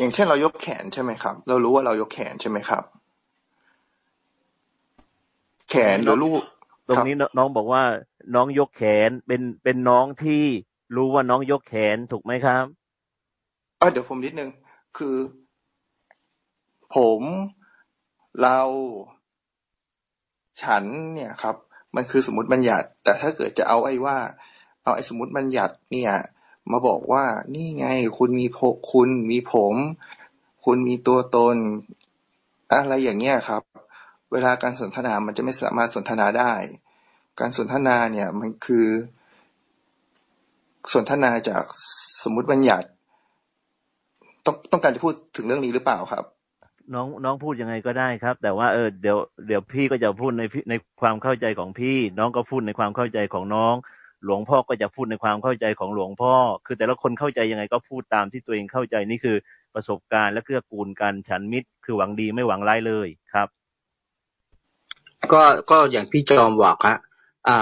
อย่างเช่นเรายกแขนใช่ไหมครับ เรารู้ว่าเรายกแขนใช่ไหมครับ แขนหรือลูกตรงนี้น้องบอกว่า น้องยกแขนเป็นเป็นน้องที่รู้ว่าน้องยกแขนถูกไหมครับอะเดี๋ยวผมนิดนึง คือ ผมเราฉันเนี่ยครับ มันคือสมมติบัญญัติ แต่ถ้าเกิดจะเอาไอ้ว่า เอาไอ้สมมติบัญญัติเนี่ย มาบอกว่า นี่ไง คุณมีคุณมีผม คุณมีตัวตน อะไรอย่างเงี้ยครับ เวลาการสนทนามันจะไม่สามารถสนทนาได้ การสนทนาเนี่ยมันคือ สนทนาจากสมมติบัญญัติ ต้องต้องการจะพูดถึงเรื่องนี้หรือเปล่าครับน้องน้องพูดยังไงก็ได้ครับ แต่ว่าเออเดี๋ยวเดี๋ยวพี่ก็จะพูดในในความเข้าใจของพี่ น้องก็พูดในความเข้าใจของน้อง หลวงพ่อก็จะพูดในความเข้าใจของหลวงพ่อ คือแต่ละคนเข้าใจยังไงก็พูดตามที่ตัวเองเข้าใจนี่คือประสบการณ์และเกื้อกูลกันฉันมิตร คือหวังดีไม่หวังร้ายเลยครับ ก็ก็อย่างพี่จอมบอกอะอ่า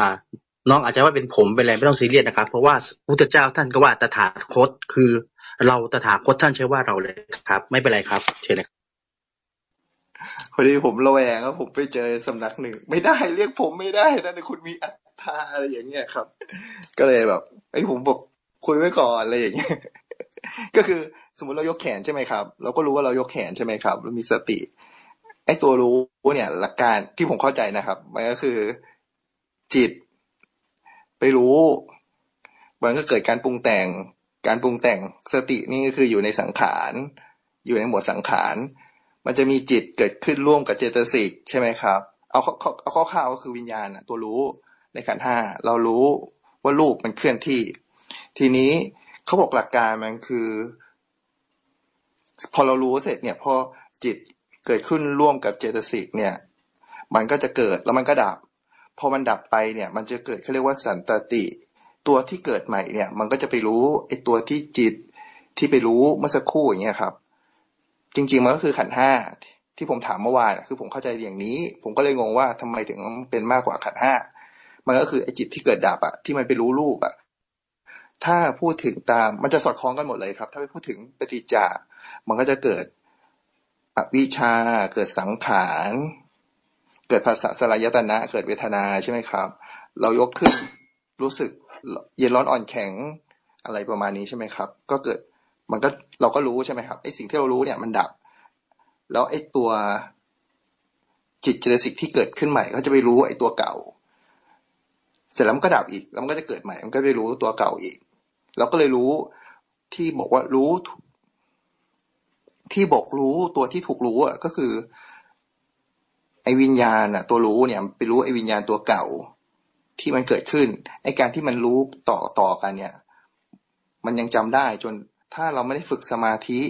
น้องอาจจะว่าเป็นผมเป็นอะไรไม่ต้องซีเรียสนะครับ เพราะว่าพุทธเจ้าท่านก็ว่าตถาคตคือ เราตถาคตท่านใช้ว่าเราเลยครับ ไม่เป็นไรครับ เชิญนะครับพอดีผมระแวงครับผมไปเจอสำนักหนึ่ง ไม่ได้เรียกผมไม่ได้นะคุณมีอัต ตาอะไรอย่างเงี้ยครับ ก็เลยแบบไอ้ผมบอกคุยไว้ก่อนอะไรอย่างเงี้ยก็คือสมมติเรายกแขนใช่ไหมครับ เราก็รู้ว่าเรายกแขนใช่ไหมครับเรามีสติไอ้ตัวรู้เนี่ยหลักการที่ผมเข้าใจนะครับมันก็คือจิต ไปรู้มันก็เกิดการปรุงแต่ง การปรุงแต่งสตินี่ก็คืออยู่ในสังขาร อยู่ในหมวดสังขาร มันจะมีจิตเกิดขึ้นร่วมกับเจตสิกใช่ไหมครับ เอาเอาข้อข่าวก็คือวิญญาณตัวรู้ ในขันห้าเรารู้ว่ารูปมันเคลื่อนที่ ทีนี้เขาบอกหลักการมันคือ พอเรารู้เสร็จเนี่ยพอจิตเกิดขึ้นร่วมกับเจตสิกเนี่ย มันก็จะเกิดแล้วมันก็ดับ พอมันดับไปเนี่ย มันจะเกิดเขาเรียกว่าสันตติ ตัวที่เกิดใหม่เนี่ย มันก็จะไปรู้ไอ้ตัวที่จิตที่ไปรู้เมื่อสักครู่อย่างเงี้ยครับ จริงๆมันก็คือขันห้าที่ผมถามเมื่อวานคือผมเข้าใจอย่างนี้ ผมก็เลยงงว่าทำไมถึงเป็นมากกว่าขันห้า มันก็คือไอจิตที่เกิดดับอะที่มันไปรู้รูปอะถ้าพูดถึงตามมันจะสอดคล้องกันหมดเลยครับ ถ้าไปพูดถึงปฏิจจามันก็จะเกิดอวิชา เกิดสังขารเกิดภาษาสลายตนะ เกิดเวทนาใช่ไหมครับ เรายกขึ้นรู้สึกเย็นร้อนอ่อนแข็งอะไรประมาณนี้ใช่ไหมครับ ก็เกิดมันก็เราก็รู้ใช่ไหมครับไอสิ่งที่เรารู้เนี่ยมันดับ แล้วไอตัวจิตเจตสิกที่เกิดขึ้นใหม่ก็จะไปรู้ไอตัวเก่า สร็จแล้วมันก็ดับอีก แล้วมันก็จะเกิดใหม่ มันก็ไปรู้ตัวเก่าอีก เราก็เลยรู้ที่บอกว่ารู้ ที่บอกรู้ตัวที่ถูกรู้อะก็คือ ไอ้วิญญาณอะ ตัวรู้เนี่ยไปรู้ไอ้วิญญาณตัวเก่า ที่มันเกิดขึ้น ไอ้การที่มันรู้ต่อต่อกันเนี่ย มันยังจำได้จนถ้าเราไม่ได้ฝึกสมาธิ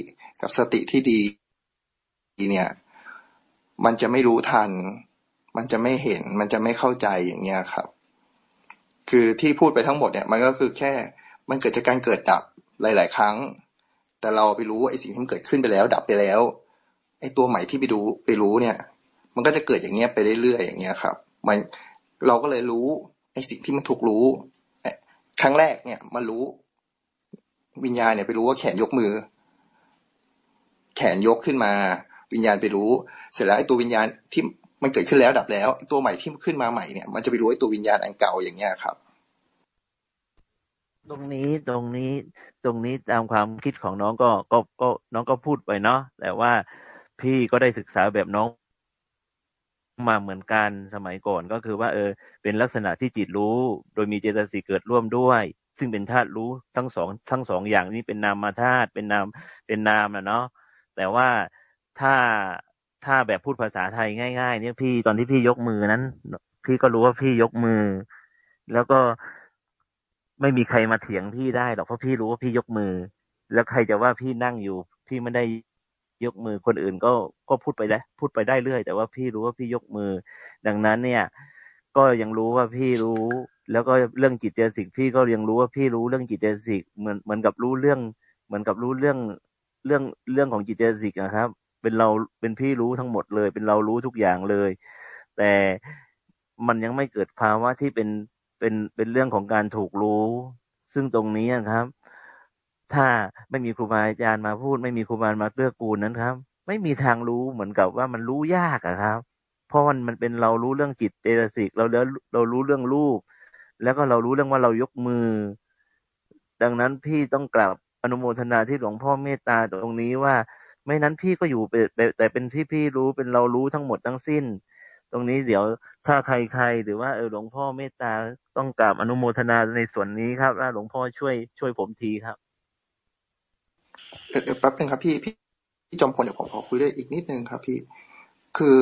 กับสติที่ดีเนี่ย มันจะไม่รู้ทัน มันจะไม่เห็น มันจะไม่เข้าใจอย่างเงี้ยครับ คือที่พูดไปทั้งหมดเนี่ยมันก็คือแค่มันเกิดจากการเกิดดับหลาย ๆ ครั้ง แต่เราไปรู้ไอ้สิ่งที่มันเกิดขึ้นไปแล้ว ดับไปแล้วไอ้ตัวใหม่ที่ไปดูไปรู้เนี่ย มันก็จะเกิดอย่างเงี้ยไปเรื่อยๆอย่างเงี้ยครับ มันเราก็เลยรู้ไอ้สิ่งที่มันถูกรู้ครั้งแรกเนี่ยมารู้วิญญาณเนี่ยไปรู้ว่าแขนยกมือ แขนยกขึ้นมา วิญญาณไปรู้ เสร็จแล้วไอ้ตัววิญญาณที่ มันเกิดขึ้นแล้วดับแล้ว ตัวใหม่ที่ขึ้นมาใหม่เนี่ย มันจะไปรู้ไอ้ตัววิญญาณอันเก่าอย่างเงี้ยครับ ตรงนี้ตรงนี้ตรงนี้ตามความคิดของน้องก็ก็ก็น้องก็พูดไปเนาะแต่ว่าพี่ก็ได้ศึกษาแบบน้องมาเหมือนกันสมัยก่อนก็คือว่า เออ เป็นลักษณะที่จิตรู้ โดยมีเจตสิกเกิดร่วมด้วย ซึ่งเป็นธาตุรู้ทั้งสองทั้งสองอย่างนี้เป็นนามธาตุเป็นนามเป็นนามนะเนาะแต่ว่าถ้า ถ้าแบบพูดภาษาไทยง่ายๆ เนี่ยพี่ตอนที่พี่ยกมือนั้น พี่ก็รู้ว่าพี่ยกมือ แล้วก็ไม่มีใครมาเถียงพี่ได้หรอกเพราะพี่รู้ว่าพี่ยกมือ แล้วใครจะว่าพี่นั่งอยู่ พี่ไม่ได้ยกมือคนอื่นก็ก็พูดไปได้พูดไปได้เรื่อย แต่ว่าพี่รู้ว่าพี่ยกมือ ดังนั้นเนี่ย ก็ยังรู้ว่าพี่รู้ แล้วก็เรื่องจิตเจสิกพี่ก็ยังรู้ว่าพี่รู้เรื่องจิตเจสิกเหมือนเหมือนกับรู้เรื่อง เหมือนกับรู้เรื่องเรื่องเรื่องของจิตเจสิกนะครับ เป็นเราเป็นพี่รู้ทั้งหมดเลย เป็นเรารู้ทุกอย่างเลย แต่มันยังไม่เกิดภาวะที่เป็นเป็นเป็นเรื่องของการถูกรู้ ซึ่งตรงนี้ครับ ถ้าไม่มีครูบาอาจารย์มาพูด ไม่มีครูบามาเกื้อกูลนั้นครับ ไม่มีทางรู้เหมือนกับว่ามันรู้ยากอะครับ เพราะมันมันเป็นเรารู้เรื่องจิตเจตสิกเราแล้วเรารู้เรื่องรูป แล้วก็เรารู้เรื่องว่าเรายกมือ ดังนั้นพี่ต้องกราบอนุโมทนาที่หลวงพ่อเมตตาตรงนี้ว่า ไม่นั้นพี่ก็อยู่แต่เป็นที่พี่รู้เป็นเรารู้ทั้งหมดทั้งสิ้น ตรงนี้เดี๋ยวถ้าใครๆหรือว่าเออหลวงพ่อเมตตาต้องกราบอนุโมทนาในส่วนนี้ครับว่าหลวงพ่อช่วยช่วยผมทีครับเดี๋ยวแป๊บนึงครับพี่พี่พี่จอมพลเดี๋ยวผมขอคุยด้วยอีกนิดนึงครับพี่คือ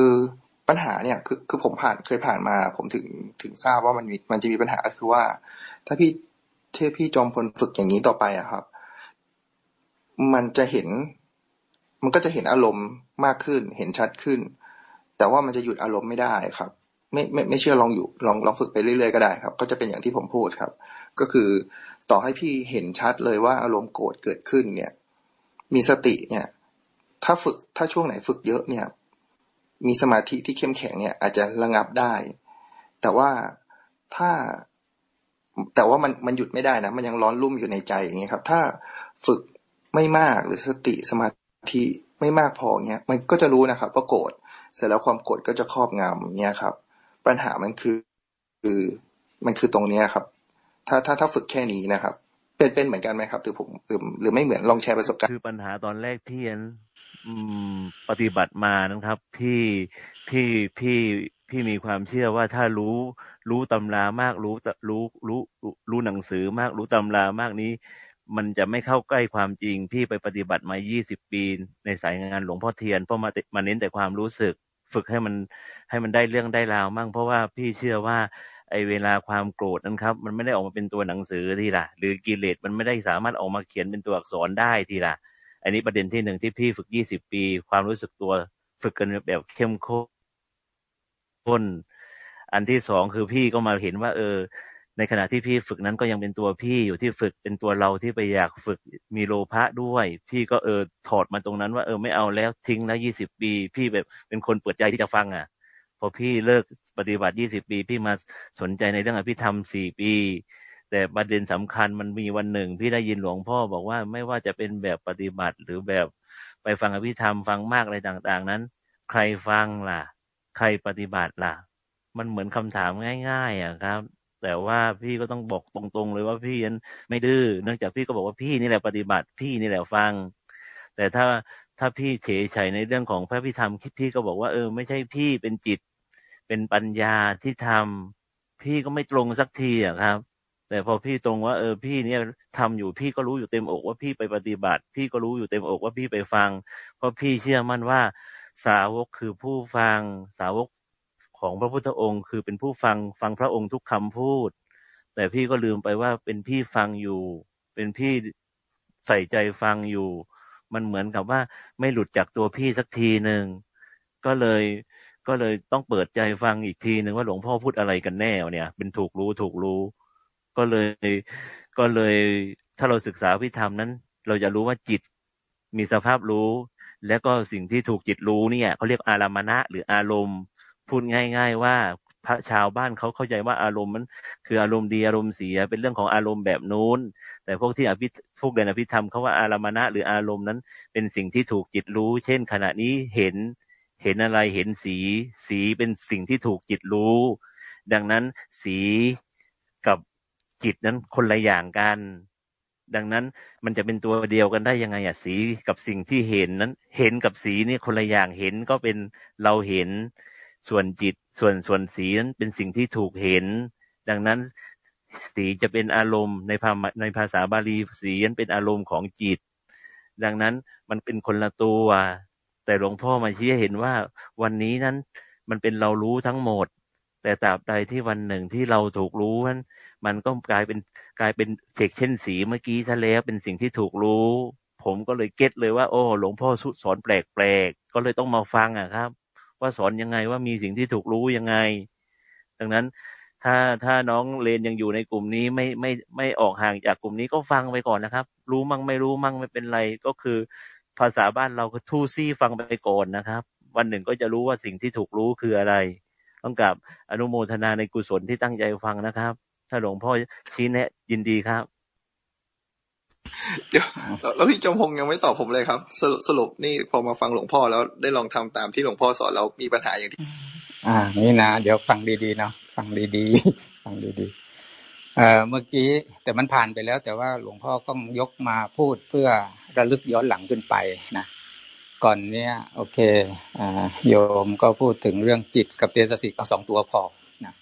ปัญหาเนี่ยคือคือผมผ่านเคยผ่านมา ผมถึงถึงทราบว่ามันมีมันจะมีปัญหาคือว่า ถ้าพี่เทพี่จอมพลฝึกอย่างนี้ต่อไปอะครับ มันจะเห็น มันก็จะเห็นอารมณ์มากขึ้น เห็นชัดขึ้น แต่ว่ามันจะหยุดอารมณ์ไม่ได้ครับ ไม่ไม่ไม่เชื่อลองอยู่ลองลองฝึกไปเรื่อยๆก็ได้ครับ ก็จะเป็นอย่างที่ผมพูดครับ ก็คือต่อให้พี่เห็นชัดเลยว่าอารมณ์โกรธเกิดขึ้นเนี่ย มีสติเนี่ย ถ้าฝึกถ้าช่วงไหนฝึกเยอะเนี่ย มีสมาธิที่เข้มแข็งเนี่ย อาจจะระงับได้ แต่ว่าถ้าแต่ว่ามันมันหยุดไม่ได้นะ มันยังร้อนรุ่มอยู่ในใจอย่างเงี้ยครับ ถ้าฝึกไม่มากหรือสติสมา ธิไม่มากพอเงี้ย มันก็จะรู้นะครับว่าโกรธ เสร็จแล้วความโกรธก็จะครอบงำเงี้ยครับ ปัญหามันคือคือมันคือตรงเนี้ยครับ ถ้าถ้าถ้าฝึกแค่นี้นะครับ เป็นเป็นเหมือนกันไหมครับ หรือผมหรือหรือไม่เหมือนลองแชร์ประสบการณ์ คือปัญหาตอนแรกที่นปฏิบัติมานะครับพี่พี่พี่พี่มีความเชื่อว่าถ้ารู้รู้ตำรามากรู้รู้รู้รู้หนังสือมากรู้ตำรามากนี้ มันจะไม่เข้าใกล้ความจริง พี่ไปปฏิบัติมา 20 ปี ในสายงานหลวงพ่อเทียน เพราะมามาเน้นแต่ความรู้สึก ฝึกให้มันให้มันได้เรื่องได้ราวมั่งเพราะว่าพี่เชื่อว่าไอเวลาความโกรธนั้นครับ มันไม่ได้ออกมาเป็นตัวหนังสือทีละหรือกิเลสมันไม่ได้สามารถออกมาเขียนเป็นตัวอักษรได้ทีละอันนี้ประเด็นที่หนึ่งที่พี่ฝึก 20 ปี ความรู้สึกตัวฝึกกันแบบเข้มข้น อันที่สองคือพี่ก็มาเห็นว่า เออ ในขณะที่พี่ฝึกนั้นก็ยังเป็นตัวพี่อยู่ที่ฝึกเป็นตัวเราที่ไปอยากฝึกมีโลภะด้วย พี่ก็เออถอดมาตรงนั้นว่าเออไม่เอาแล้วทิ้งแล้วยี่สิบปี พี่แบบเป็นคนเปิดใจที่จะฟังอะ พอพี่เลิกปฏิบัติยี่สิบปี พี่มาสนใจในเรื่องอภิธรรมสี่ปี แต่ประเด็นสำคัญมันมีวันหนึ่ง พี่ได้ยินหลวงพ่อบอกว่าไม่ว่าจะเป็นแบบปฏิบัติหรือแบบไปฟังอภิธรรมฟังมากอะไรต่าง ๆ นั้น ใครฟังล่ะ ใครปฏิบัติล่ะ มันเหมือนคำถามง่าย ๆอะครับ แต่ว่าพี่ก็ต้องบอกตรงๆ เลยว่าพี่ยันไม่ดื้อเนื่องจากพี่ก็บอกว่าพี่นี่แหละปฏิบัติพี่นี่แหละฟัง แต่ถ้าถ้าพี่เฉยเฉยในเรื่องของพระพิธรรมคิดพี่ก็บอกว่าเออไม่ใช่พี่เป็นจิต เป็นปัญญาที่ทำพี่ก็ไม่ตรงสักทีอะครับ แต่พอพี่ตรงว่า เออพี่เนี่ยทำอยู่พี่ก็รู้อยู่เต็มอกว่าพี่ไปปฏิบัติ พี่ก็รู้อยู่เต็มอกว่าพี่ไปฟัง เพราะพี่เชื่อมั่นว่าสาวกคือผู้ฟัง สาวก ของพระพุทธองค์คือเป็นผู้ฟังฟังพระองค์ทุกคำพูด แต่พี่ก็ลืมไปว่าเป็นพี่ฟังอยู่ เป็นพี่ใส่ใจฟังอยู่ มันเหมือนกับว่าไม่หลุดจากตัวพี่สักทีหนึ่งก็เลยก็เลยต้องเปิดใจฟังอีกทีหนึ่งว่าหลวงพ่อพูดอะไรกันแน่เนี่ย เป็นถูกรู้ถูกรู้ ก็เลยก็เลยถ้าเราศึกษาพิธรรมนั้น เราจะรู้ว่าจิตมีสภาพรู้ แล้วก็สิ่งที่ถูกจิตรู้เนี่ยเขาเรียกอารามณะหรืออารมณ์ พูดง่าย ๆ ว่าพระชาวบ้านเขาเข้าใจว่าอารมณ์มันคืออารมณ์ดีอารมณ์เสียเป็นเรื่องของอารมณ์แบบนู้น แต่พวกที่อภิพวกเรียนอภิธรรมเขาว่าอารมณะหรืออารมณ์นั้น เป็นสิ่งที่ถูกจิตรู้ เช่น ขณะนี้เห็นเห็นอะไรเห็นสี สีเป็นสิ่งที่ถูกจิตรู้ ดังนั้นสีกับจิตนั้นคนละอย่างกัน ดังนั้นมันจะเป็นตัวเดียวกันได้ยังไงอะสีกับสิ่งที่เห็นนั้น เห็นกับสีนี่คนละอย่างเห็นก็เป็นเราเห็น ส่วนจิตส่วนส่วนสีนั้นเป็นสิ่งที่ถูกเห็น ดังนั้นสีจะเป็นอารมณ์ในภาในภาษาบาลีสีนั้นเป็นอารมณ์ของจิต ดังนั้นมันเป็นคนละตัว แต่หลวงพ่อมาชี้เห็นว่าวันนี้นั้นมันเป็นเรารู้ทั้งหมด แต่ตราบใดที่วันหนึ่งที่เราถูกรู้นั้นมันก็กลายเป็นกลายเป็นเจกเช่นสีเมื่อกี้ทะแล้วเป็นสิ่งที่ถูกรู้ ผมก็เลยเก็ตเลยว่า โอ้หลวงพ่อสอนแปลกๆก็เลยต้องมาฟังอะครับ ว่าสอนยังไงว่ามีสิ่งที่ถูกรู้ยังไง ดังนั้นถ้าถ้าน้องเลนยังอยู่ในกลุ่มนี้ไม่ไม่ไม่ออกห่างจากกลุ่มนี้ก็ฟังไปก่อนนะครับ รู้มั่งไม่รู้มั่งไม่เป็นไรก็คือ ภาษาบ้านเราก็ทู่ซี่ฟังไปก่อนนะครับ วันหนึ่งก็จะรู้ว่าสิ่งที่ถูกรู้คืออะไร ต้องกับอนุโมทนาในกุศลที่ตั้งใจฟังนะครับ ถ้าหลวงพ่อชี้แนะยินดีครับ เดี๋ยวแล้วพี่จมพงยังไม่ตอบผมเลยครับ สรุปสรุปนี่พอมาฟังหลวงพ่อแล้วได้ลองทำตามที่หลวงพ่อสอนแล้วมีปัญหาอย่างที่ อ่า นี่นะ เดี๋ยวฟังดีๆเนาะฟังดีๆฟังดีๆเอ่อเมื่อกี้แต่มันผ่านไปแล้ว แต่ว่าหลวงพ่อก็ยกมาพูดเพื่อระลึกย้อนหลังขึ้นไปนะก่อนเนี้ยโอเคอ่าโยมก็พูดถึงเรื่องจิตกับเตสสิกเอาสองตัวพอนะ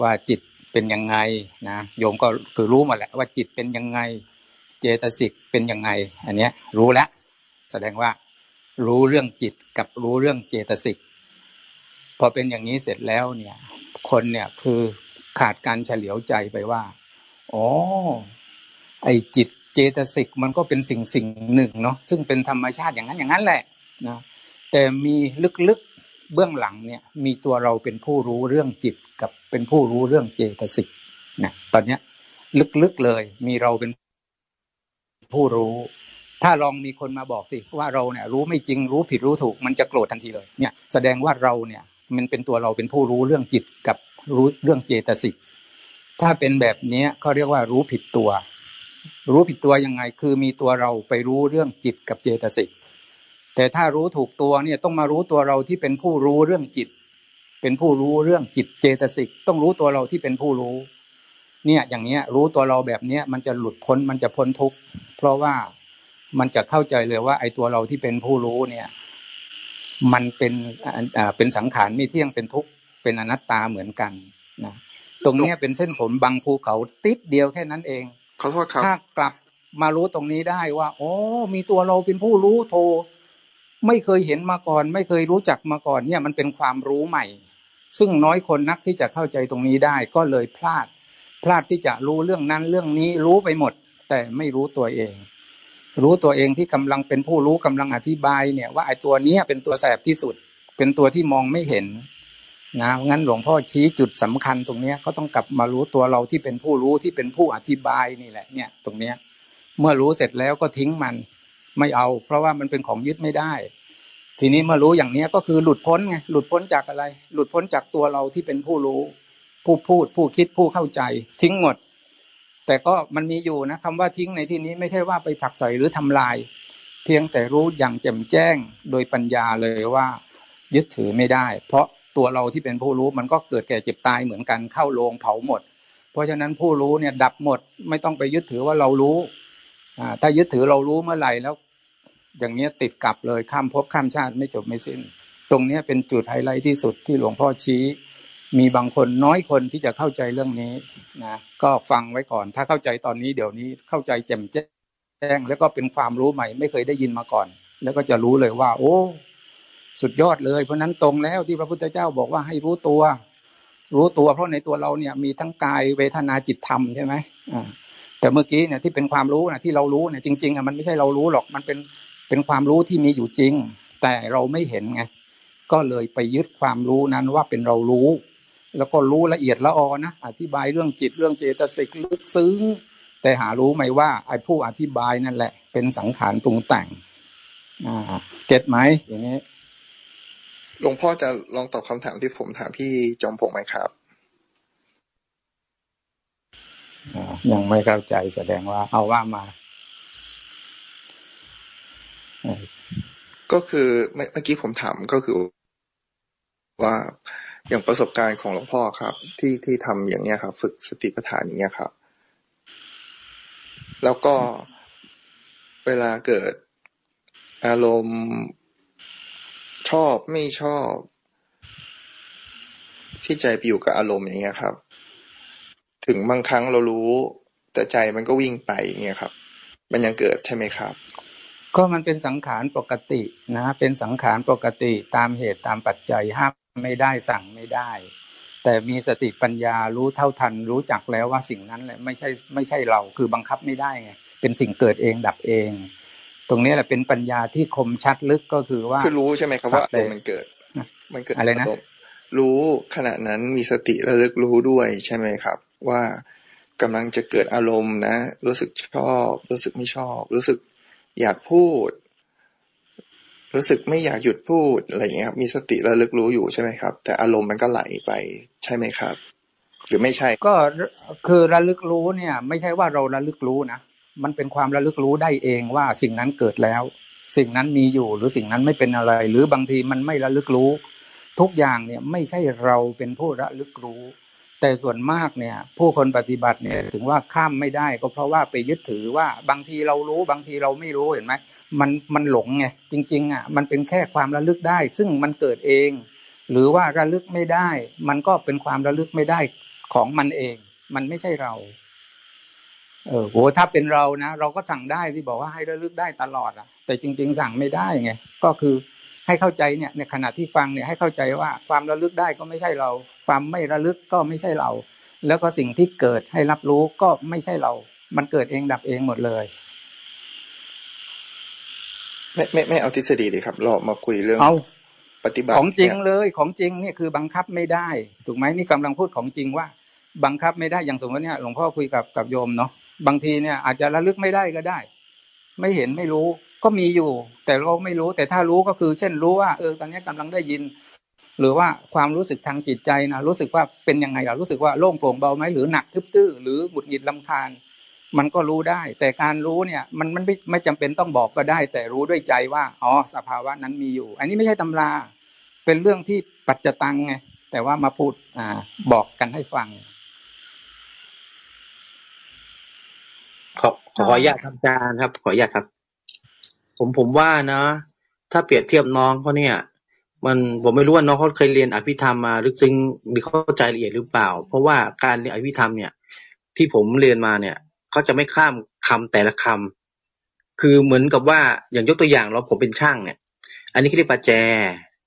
ว่าจิตเป็นยังไงนะโยมก็คือรู้มาแล้วว่าจิตเป็นยังไง เจตสิกเป็นยังไง อันเนี้ยรู้แล้ว แสดงว่ารู้เรื่องจิตกับรู้เรื่องเจตสิกพอเป็นอย่างนี้เสร็จแล้วเนี่ย คนเนี่ยคือขาดการเฉลียวใจไปว่าอ๋อไอจิตเจตสิกมันก็เป็นสิ่งสิ่งหนึ่งเนาะซึ่งเป็นธรรมชาติอย่างนั้นอย่างนั้นแหละนะแต่มีลึกๆเบื้องหลังเนี่ย มีตัวเราเป็นผู้รู้เรื่องจิตกับเป็นผู้รู้เรื่องเจตสิกนะตอนเนี้ยลึกๆเลย มีเราเป็น ผู้รู้ ถ้าลองมีคนมาบอกสิว่าเราเนี่ยรู้ไม่จริงรู้ผิดรู้ถูก มันจะโกรธทันทีเลยเนี่ยแสดงว่าเราเนี่ยมันเป็นตัวเราเป็นผู้รู้เรื่องจิตกับรู้เรื่องเจตสิกถ้าเป็นแบบนี้เขาเรียกว่ารู้ผิดตัว รู้ผิดตัวยังไงคือมีตัวเราไปรู้เรื่องจิตกับเจตสิกแต่ถ้ารู้ถูกตัวเนี่ยต้องมารู้ตัวเราที่เป็นผู้รู้เรื่องจิต เป็นผู้รู้เรื่องจิตเจตสิกต้องรู้ตัวเราที่เป็นผู้รู้ เนี่ยอย่างเนี้ย รู้ตัวเราแบบเนี้ยมันจะหลุดพ้นมันจะพ้นทุกข์เพราะว่ามันจะเข้าใจเลยว่าไอ้ตัวเราที่เป็นผู้รู้เนี่ย มันเป็นอ่าเป็นสังขารไม่เที่ยงเป็นทุกข์เป็นอนัตตาเหมือนกันนะตรงเนี้ยเป็นเส้นผมบังภูเขาติดเดียวแค่นั้นเองขอโทษครับถ้ากลับมารู้ตรงนี้ได้ว่าอ๋อมีตัวเราเป็นผู้รู้โท ไม่เคยเห็นมาก่อน ไม่เคยรู้จักมาก่อนเนี่ยมันเป็นความรู้ใหม่ ซึ่งน้อยคนนักที่จะเข้าใจตรงนี้ได้ก็เลยพลาด พลาดที่จะรู้เรื่องนั้นเรื่องนี้รู้ไปหมด แต่ไม่รู้ตัวเอง รู้ตัวเองที่กำลังเป็นผู้รู้กำลังอธิบายเนี่ยว่าไอ้ตัวเนี้ยเป็นตัวแสบที่สุด เป็นตัวที่มองไม่เห็นนะงั้นหลวงพ่อชี้จุดสำคัญตรงเนี้ยก็ต้องกลับมารู้ตัวเราที่เป็นผู้รู้ที่เป็นผู้อธิบายนี่แหละเนี่ย ตรงเนี้ย เมื่อรู้เสร็จแล้วก็ทิ้งมัน ไม่เอา เพราะว่ามันเป็นของยึดไม่ได้ ทีนี้เมื่อรู้อย่างเนี้ยก็คือหลุดพ้นไงหลุดพ้นจากอะไร หลุดพ้นจากตัวเราที่เป็นผู้รู้ ผู้พูดผู้คิดผู้เข้าใจ ทิ้งหมด แต่ก็มันมีอยู่นะคำว่าทิ้งในที่นี้ไม่ใช่ว่าไปผลักใส่หรือทำลาย เพียงแต่รู้อย่างแจ่มแจ้งโดยปัญญาเลยว่ายึดถือไม่ได้ เพราะตัวเราที่เป็นผู้รู้มันก็เกิดแก่เจ็บตายเหมือนกันเข้าโรงเผาหมด เพราะฉะนั้นผู้รู้เนี่ยดับหมดไม่ต้องไปยึดถือว่าเรารู้ถ้ายึดถือเรารู้เมื่อไหร่แล้ว อย่างนี้ติดกับเลยข้ามภพข้ามชาติไม่จบไม่สิ้น ตรงนี้เป็นจุดไฮไลท์ที่สุดที่หลวงพ่อชี้ มีบางคนน้อยคนที่จะเข้าใจเรื่องนี้นะก็ฟังไว้ก่อน ถ้าเข้าใจตอนนี้เดี๋ยวนี้เข้าใจแจ่มแจ้ง แล้วก็เป็นความรู้ใหม่ ไม่เคยได้ยินมาก่อน แล้วก็จะรู้เลยว่า โอ้ สุดยอดเลย เพราะนั้นตรงแล้วที่พระพุทธเจ้าบอกว่าให้รู้ตัว รู้ตัว เพราะในตัวเราเนี่ยมีทั้งกายเวทนาจิตธรรมใช่ไหมอ่าแต่เมื่อกี้เนี่ยที่เป็นความรู้นะที่เรารู้เนี่ยจริงๆอะมันไม่ใช่เรารู้หรอกมันเป็นเป็นความรู้ที่มีอยู่จริง แต่เราไม่เห็นไงก็เลยไปยึดความรู้นั้นว่าเป็นเรารู้ แล้วก็รู้ละเอียดละออนะอธิบายเรื่องจิตเรื่องเจตสิกลึกซึ้ง แต่หารู้ไหมว่าไอ้ผู้อธิบายนั่นแหละ เป็นสังขารปรุงแต่งอ่าเจ็ดไหมอย่างนี้หลวงพ่อจะลองตอบคำถามที่ผมถามพี่จอมพงไหมครับอ่ายังไม่เข้าใจแสดงว่าเอาว่ามาเออก็คือเมื่อเมื่อกี้ผมถามก็คือว่า อย่างประสบการณ์ของหลวงพ่อครับ ที่ที่ทำอย่างเนี้ยครับ ฝึกสติปัฏฐานอย่างเงี้ยครับ แล้วก็เวลาเกิดอารมณ์ชอบไม่ชอบ ที่ใจไปอยู่กับอารมณ์อย่างเงี้ยครับ ถึงบางครั้งเรารู้ แต่ใจมันก็วิ่งไปอย่างเงี้ยครับ มันยังเกิดใช่ไหมครับ ก็มันเป็นสังขารปกตินะ เป็นสังขารปกติตามเหตุตามปัจจัยห้าม ไม่ได้สั่งไม่ได้ แต่มีสติปัญญารู้เท่าทัน รู้จักแล้วว่าสิ่งนั้นแหละไม่ใช่ไม่ใช่เราคือบังคับไม่ได้ไงเป็นสิ่งเกิดเองดับเอง ตรงนี้แหละเป็นปัญญาที่คมชัดลึกก็คือว่าคือรู้ใช่ไหมครับว่าสัอากแต่รมณ์มันเกิดมันเกิดอะไรนะารมณ์รู้ขณะนั้นมีสติระลึกรู้ด้วยใช่ไหมครับ ว่ากำลังจะเกิดอารมณ์นะ รู้สึกชอบ รู้สึกไม่ชอบ รู้สึกอยากพูด รู้สึกไม่อยากหยุดพูดอะไรอย่างเงี้ยครับมีสติระลึกรู้อยู่ใช่ไหมครับ แต่อารมณ์มันก็ไหลไปใช่ไหมครับ หรือไม่ใช่ ก็คือระลึกรู้เนี่ย ไม่ใช่ว่าเราระลึกรู้นะมันเป็นความระลึกรู้ได้เองว่าสิ่งนั้นเกิดแล้ว สิ่งนั้นมีอยู่หรือสิ่งนั้นไม่เป็นอะไร หรือบางทีมันไม่ระลึกรู้ ทุกอย่างเนี่ยไม่ใช่เราเป็นผู้ระลึกรู้ แต่ส่วนมากเนี่ย ผู้คนปฏิบัติเนี่ยถึงว่าข้ามไม่ได้ ก็เพราะว่าไปยึดถือว่าบางทีเรารู้บางทีเราไม่รู้เห็นไหมมันมันหลงไงจริงๆอะมันเป็นแค่ความระลึกได้ ซึ่งมันเกิดเอง หรือว่าระลึกไม่ได้ มันก็เป็นความระลึกไม่ได้ของมันเอง มันไม่ใช่เรา เออโหถ้าเป็นเรานะเราก็สั่งได้ที่บอกว่าให้ระลึกได้ตลอดอะ แต่จริง ๆ สั่งไม่ได้ไงก็คือให้เข้าใจเนี่ยในขณะที่ฟังเนี่ยให้เข้าใจว่าความระลึกได้ก็ไม่ใช่เรา ความไม่ระลึกก็ไม่ใช่เรา แล้วก็สิ่งที่เกิดให้รับรู้ก็ไม่ใช่เรา มันเกิดเองดับเองหมดเลย ไม่ไม่ไม่เอาทฤษฎีเลยครับ เรามาคุยเรื่องเอาปฏิบัติของจริงเลยของจริงเนี่ยคือบังคับไม่ได้ ถูกไหมนี่กำลังพูดของจริงว่า บังคับไม่ได้อย่างสมมติเนี่ยหลวงพ่อคุยกับกับโยมเนาะบางทีเนี่ยอาจจะระลึกไม่ได้ก็ได้ ไม่เห็นไม่รู้ก็มีอยู่ แต่เราไม่รู้แต่ถ้ารู้ก็คือ เช่นรู้ว่าเออตอนนี้กำลังได้ยิน หรือว่าความรู้สึกทางจิตใจนะรู้สึกว่าเป็นยังไงล่ะรู้สึกว่าโล่งโปร่งเบาไหมหรือหนักทึบตื้อหรือหงุดหงิดลำคาญ มันก็รู้ได้ แต่การรู้เนี่ยมันมันไม่ไม่จำเป็นต้องบอกก็ได้ แต่รู้ด้วยใจว่าอ๋อสภาวะนั้นมีอยู่ อันนี้ไม่ใช่ตำรา เป็นเรื่องที่ปัจจตังไงแต่ว่ามาพูดอ่าบอกกันให้ฟังขอขออนุญาตทำการครับ ขออนุญาตครับ ผมผมว่านะ ถ้าเปรียบเทียบน้องเขาเนี่ย มันผมไม่รู้ว่าน้องเขาเคยเรียนอภิธรรมมาลึกซึ้งมีเข้าใจละเอียดหรือเปล่า เพราะว่าการเรียนอภิธรรมเนี่ย ที่ผมเรียนมาเนี่ยเขาจะไม่ข้ามคำแต่ละคำคือเหมือนกับว่าอย่างยกตัวอย่างเราผมเป็นช่างเนี่ย อันนี้เขาเรียกประแจ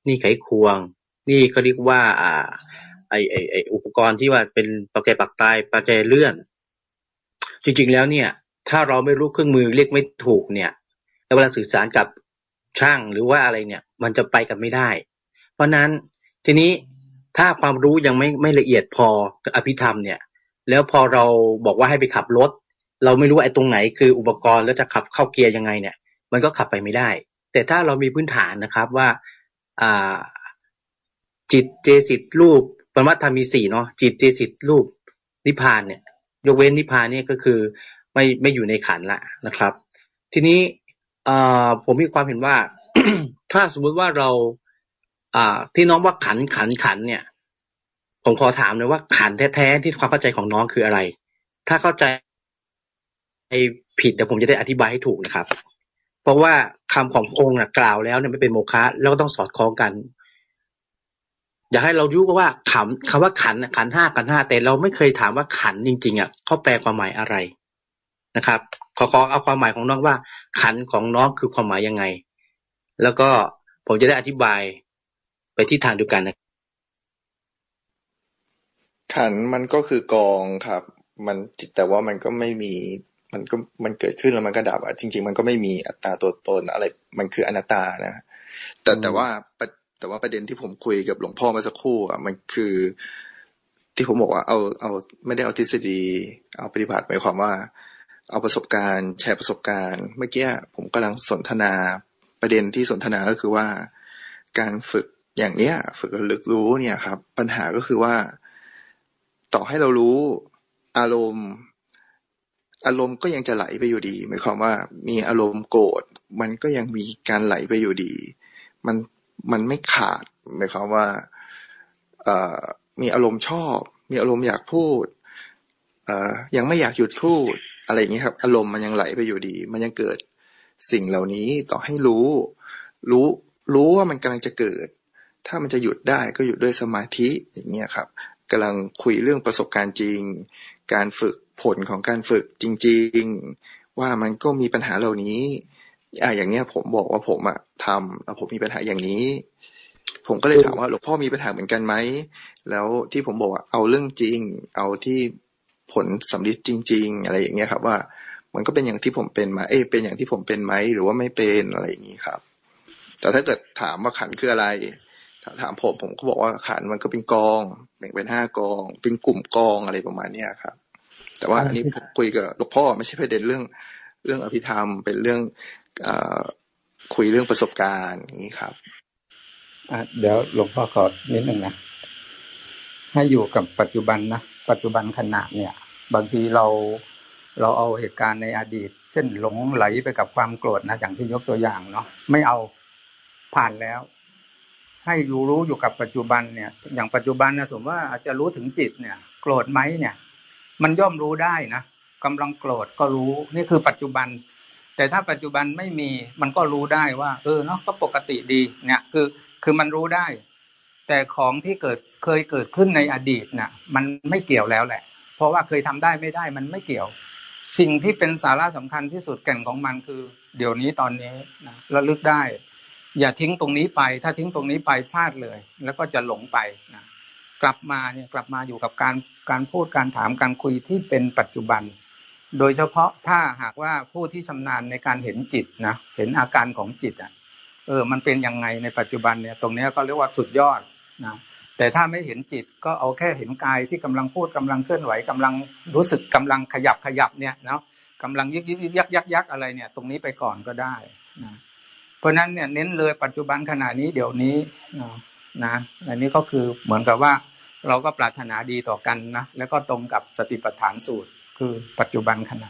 นี่ไขควง นี่เขาเรียกว่า อ่า ไอไอไออุปกรณ์ที่ว่าเป็นประแจปักตายประแจเลื่อน จริงๆแล้วเนี่ย ถ้าเราไม่รู้เครื่องมือเรียกไม่ถูกเนี่ยแล้วเวลาสื่อสารกับช่างหรือว่าอะไรเนี่ย มันจะไปกันไม่ได้ เพราะนั้นทีนี้ถ้าความรู้ยังไม่ไม่ละเอียดพออภิธรรมเนี่ย แล้วพอเราบอกว่าให้ไปขับรถ เราไม่รู้ไอ้ตรงไหนคืออุปกรณ์แล้วจะขับเข้าเกียร์ยังไงเนี่ย มันก็ขับไปไม่ได้ แต่ถ้าเรามีพื้นฐานนะครับว่าอ่าจิตเจสิตรูปปรมัตธรรมมีสี่เนาะจิตเจสิตรูปนิพพานเนี่ย ยกเว้นนิพพานเนี่ยก็คือไม่ไม่อยู่ในขันละนะครับ ทีนี้ผมมีความเห็นว่า ถ้าสมมุติว่าเรา อ่า ที่น้องว่าขันขันขันเนี่ย ผมขอถามเลยว่าขันแท้ๆที่ความเข้าใจของน้องคืออะไร ถ้าเข้าใจผิดแต่ผมจะได้อธิบายให้ถูกนะครับ เพราะว่าคำขององค์นะกล่าวแล้วเนี่ยไม่เป็นโมฆะแล้วก็ต้องสอดคล้องกัน อยากให้เรารู้ว่าขำคำว่าขันขันห้าขันห้าแต่เราไม่เคยถามว่าขันจริง ๆอะเขาแปลความหมายอะไรนะครับขอขอเอาความหมายของน้องว่า ขันของน้องคือความหมายยังไง แล้วก็ผมจะได้อธิบายไปที่ทางเดียวกันนะขันมันก็คือกองครับ มันแต่ว่ามันก็ไม่มีมันก็มันเกิดขึ้นแล้วมันก็ดับอะจริง ๆ มันก็ไม่มีอัตราตัวตนอะไร มันคืออนัตตานะแต่แต่ว่าแต่ว่าประเด็นที่ผมคุยกับหลวงพ่อมาสักครู่อะมันคือ ที่ผมบอกว่าเอาเอาไม่ได้เอาทฤษฎี เอาปฏิบัติหมายความว่า เอาประสบการณ์ แชร์ประสบการณ์ เมื่อกี้ผมกำลังสนทนา ประเด็นที่สนทนาก็คือว่า การฝึกอย่างเนี้ย ฝึกระลึกรู้เนี่ยครับ ปัญหาก็คือว่า ต่อให้เรารู้อารมณ์ อารมณ์ก็ยังจะไหลไปอยู่ดีหมายความว่า มีอารมณ์โกรธมันก็ยังมีการไหลไปอยู่ดี มันมันไม่ขาดหมายความว่าเอ่อมีอารมณ์ชอบ มีอารมณ์อยากพูดเอ่อยังไม่อยากหยุดพูดอะไรอย่างนี้ครับ อารมณ์มันยังไหลไปอยู่ดี มันยังเกิด สิ่งเหล่านี้ต่อให้รู้ รู้รู้ว่ามันกำลังจะเกิด ถ้ามันจะหยุดได้ก็หยุดด้วยสมาธิอย่างเงี้ยครับกำลังคุยเรื่องประสบการณ์จริง การฝึกผลของการฝึกจริง ๆ ว่ามันก็มีปัญหาเหล่านี้อ่าอย่างเนี้ยผมบอกว่าผมอะทำแล้วผมมีปัญหาอย่างนี้ ผมก็เลยถามว่าหลวงพ่อมีปัญหาเหมือนกันไหมแล้วที่ผมบอกว่าเอาเรื่องจริง เอาที่ผลสำลิดจริง ๆ อะไรอย่างเงี้ยครับว่า มันก็เป็นอย่างที่ผมเป็นมา เอ๊เป็นอย่างที่ผมเป็นไหมหรือว่าไม่เป็นอะไรอย่างนี้ครับ แต่ถ้าเกิดถามว่าขันคืออะไรถามผมผมก็บอกว่าขันมันก็เป็นกองแบ่งเป็นห้ากอง เป็นกลุ่มกองอะไรประมาณเนี้ยครับ แต่ว่าอันนี้ผมคุยกับหลวงพ่อไม่ใช่ประเด็นเรื่องเรื่องอภิธรรม เป็นเรื่องอคุยเรื่องประสบการณ์นี้ครับอะเดี๋ยวหลวงพ่อขอนิดหนึ่งนะให้อยู่กับปัจจุบันนะปัจจุบันขณะเนี่ย บางทีเรา เราเอาเหตุการณ์ในอดีต เช่นหลงไหลไปกับความโกรธนะอย่างที่ยกตัวอย่างเนาะไม่เอาผ่านแล้ว ให้รู้รู้อยู่กับปัจจุบันเนี่ย อย่างปัจจุบันนะสมมติว่าอาจจะรู้ถึงจิตเนี่ย โกรธไหมเนี่ย มันย่อมรู้ได้นะกำลังโกรธก็รู้นี่คือปัจจุบัน แต่ถ้าปัจจุบันไม่มีมันก็รู้ได้ว่า เออเนาะก็ปกติดีเนี่ยคือคือมันรู้ได้ แต่ของที่เกิดเคยเกิดขึ้นในอดีตน่ะ มันไม่เกี่ยวแล้วแหละ เพราะว่าเคยทำได้ไม่ได้มันไม่เกี่ยว สิ่งที่เป็นสาระสำคัญที่สุดแก่นของมันคือ เดี๋ยวนี้ตอนนี้นะระลึกได้ อย่าทิ้งตรงนี้ไป ถ้าทิ้งตรงนี้ไปพลาดเลย แล้วก็จะหลงไปนะกลับมาเนี่ยกลับมาอยู่กับการการพูดการถามการคุยที่เป็นปัจจุบัน โดยเฉพาะถ้าหากว่าผู้ที่ชำนาญในการเห็นจิตนะเห็นอาการของจิตอะเออมันเป็นยังไงในปัจจุบันเนี่ยตรงนี้ก็เรียกว่าสุดยอดนะ แต่ถ้าไม่เห็นจิตก็เอาแค่เห็นกายที่กำลังพูดกำลังเคลื่อนไหวกำลังรู้สึกกำลังขยับขยับเนี่ยเนาะกำลังยึกยึกยักยักยักอะไรเนี่ย ตรงนี้ไปก่อนก็ได้นะเพราะนั้นเนี่ยเน้นเลยปัจจุบันขณะนี้เดี๋ยวนี้นะอันนี้ก็คือเหมือนกับว่าเราก็ปรารถนาดีต่อกันนะแล้วก็ตรงกับสติปัฏฐานสูตรคือปัจจุบันขณะ